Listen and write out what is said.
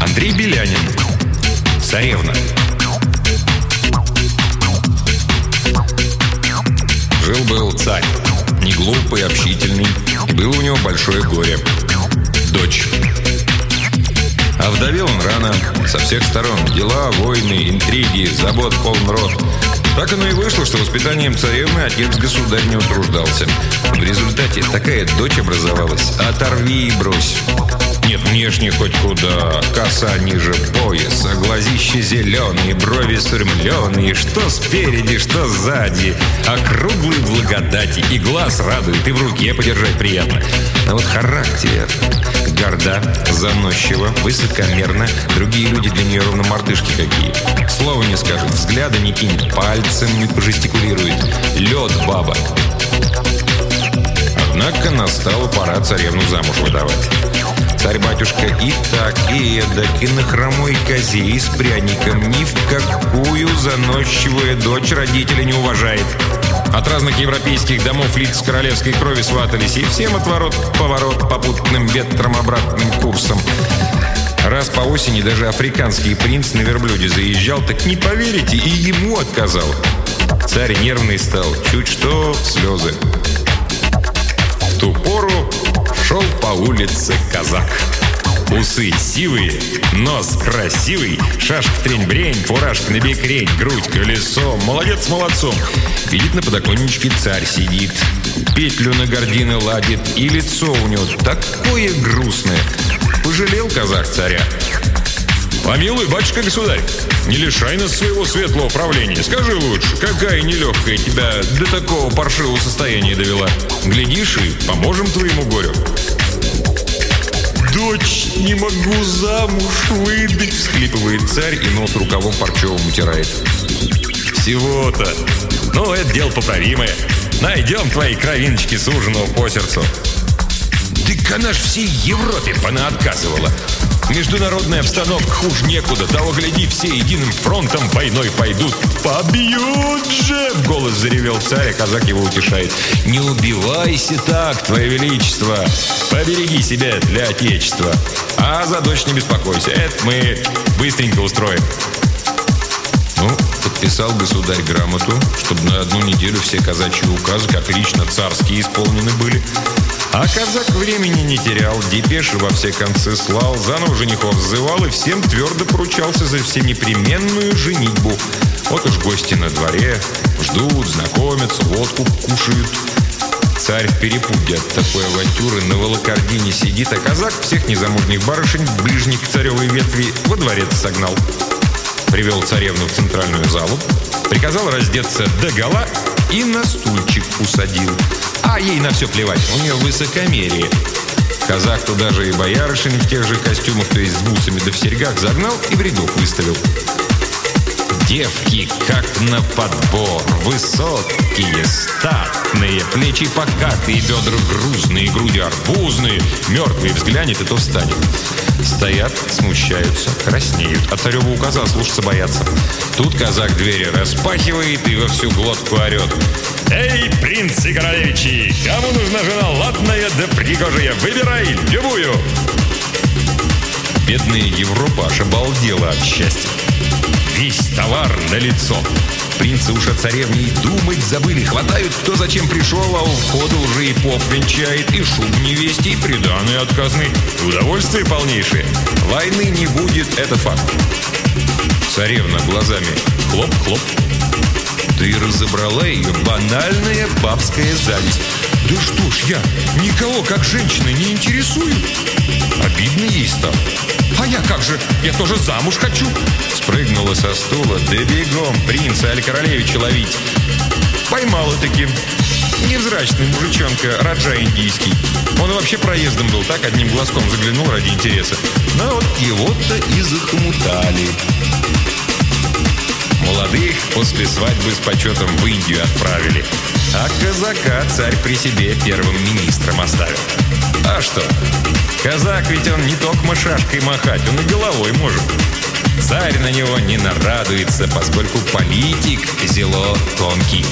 Андрей Белянин. Царевна. Жил-был царь. Не глупый, общительный. И было у него большое горе. Дочь. А вдовел он рано, со всех сторон. Дела, войны, интриги, забот полн рот. Так оно и вышло, что воспитанием царевны отец-государь не утруждался. В результате такая дочь образовалась. Оторви и брось. Нет, внешне хоть куда. Коса ниже пояса, глазища зеленые, брови сурмленые. Что спереди, что сзади. Округлые благодати. И глаз радует, и в руке подержать приятно. А вот характер горда, заносчива, высокомерна. Другие люди для нее ровно мартышки какие. Слова не скажет, взгляда не кинет, пальцем не пожестикулирует. Лед баба. Однако настала пора царевну замуж выдавать. Царь-батюшка и так, и эдак, и на хромой козе, и с пряником ни в какую заносчивая дочь родителя не уважает. От разных европейских домов лиц с королевской крови сватались, и всем отворот поворот попутным ветром обратным курсом. Раз по осени даже африканский принц на верблюде заезжал, так не поверите, и ему отказал. Царь нервный стал, чуть что слезы. В ту пору шел по улице казак. Усы сивые, нос красивый, шашка трень-брень, фуражка на бекрень, грудь колесо. Молодец молодцом. Видит на подоконничке царь сидит, петлю на гордины ладит, и лицо у него такое грустное. Пожалел казак царя. «Помилуй, батюшка государь, не лишай нас своего светлого правления. Скажи лучше, какая нелегкая тебя до такого паршивого состояния довела? Глядишь и поможем твоему горю». «Дочь, не могу замуж выдать!» Всхлипывает царь и нос рукавом парчевым утирает. «Всего-то! Ну, это дело поправимое. Найдем твои кровиночки суженого по сердцу!» «Так она ж всей Европе понаотказывала!» Международная обстановка хуже некуда. Того гляди, все единым фронтом войной пойдут. «Побьют же!» — в голос заревел царь, а казак его утешает. «Не убивайся так, твое величество! Побереги себя для отечества! А за дочь не беспокойся, это мы быстренько устроим!» Ну, подписал государь грамоту, чтобы на одну неделю все казачьи указы, как лично царские, исполнены были. А казак времени не терял, депеши во все концы слал, заново женихов взывал и всем твердо поручался за всенепременную женитьбу. Вот уж гости на дворе, ждут, знакомятся, водку кушают. Царь в перепуге от такой авантюры на волокордине сидит, а казак всех незамужних барышень, ближних к царевой ветви, во дворец согнал. Привел царевну в центральную залу, приказал раздеться до гола и на стульчик усадил. А ей на все плевать, у нее высокомерие. Казак туда же и боярышень в тех же костюмах, то есть с бусами да в серьгах, загнал и в рядок выставил. Девки, как на подбор, высокие, статные, плечи покатые, бедра грузные, груди арбузные, мертвый взглянет и то встанет. Стоят, смущаются, краснеют. От царева указа слушаться боятся. Тут казак двери распахивает и во всю глотку орет. «Эй, принцы королевичи, кому нужна жена ладная да пригожая? Выбирай любую!» Бедная Европа аж обалдела от счастья. Весь товар на лицо. Принцы уж о царевне и думать забыли. Хватают, кто зачем пришел, а у входа уже и поп венчает, и шуб невесте, и приданные отказные. Удовольствие полнейшее. Войны не будет, это факт. Царевна глазами хлоп-хлоп. Да и разобрала ее банальная бабская зависть. Да что ж я, никого как женщина не интересую. Обидно ей стало. А я как же, я тоже замуж хочу. Спрыгнула со стула, да бегом принца Аль-Королевича ловить. Поймала таки. Невзрачный мужичонка, Раджа индийский. Он вообще проездом был, так одним глазком заглянул ради интереса. Но вот его-то и захомутали. Молодых после свадьбы с почетом в Индию отправили. А казака царь при себе первым министром оставил. А что? Казак ведь он не только шашкой махать, он и головой может. Царь на него не нарадуется, поскольку политик зело тонкий.